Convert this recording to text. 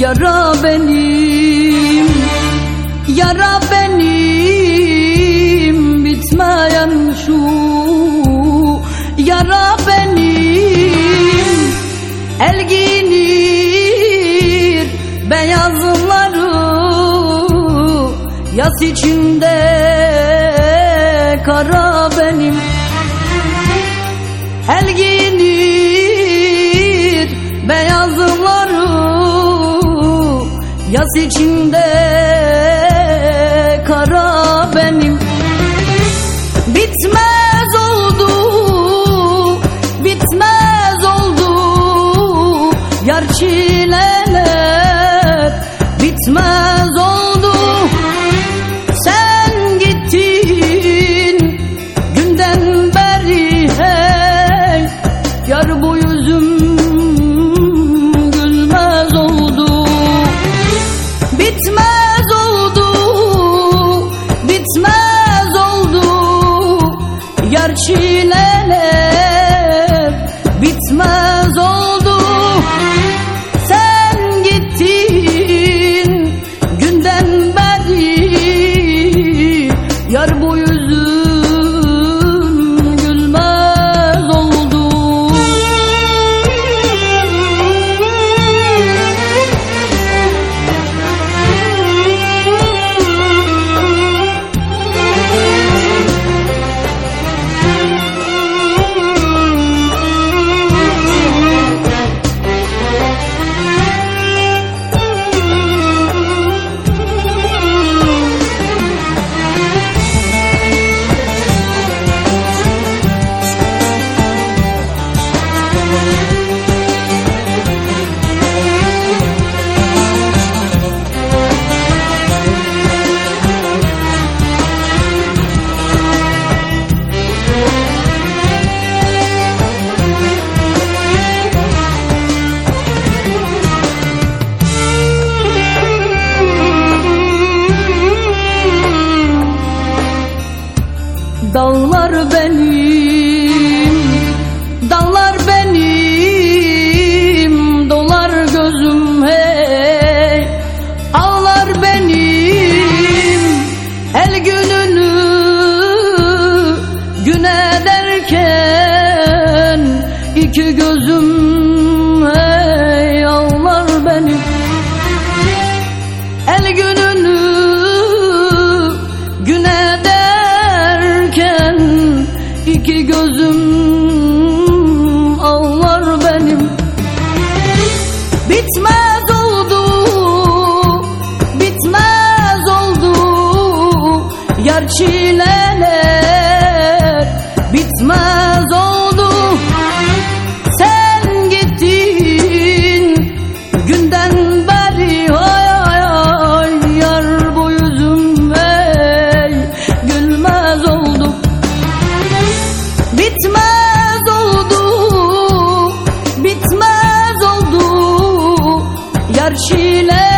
yara benim Yara benim bitmeyen şu Yara benim. Elginir beyazları Yas içinde kara benim. Elginir içinde Yar Dağlar benim, çileler. Bitmez oldu. Sen gittin. Günden beri ay ay ay Yar bu yüzüm ey gülmez oldu. Bitmez oldu, bitmez oldu. Yar çileler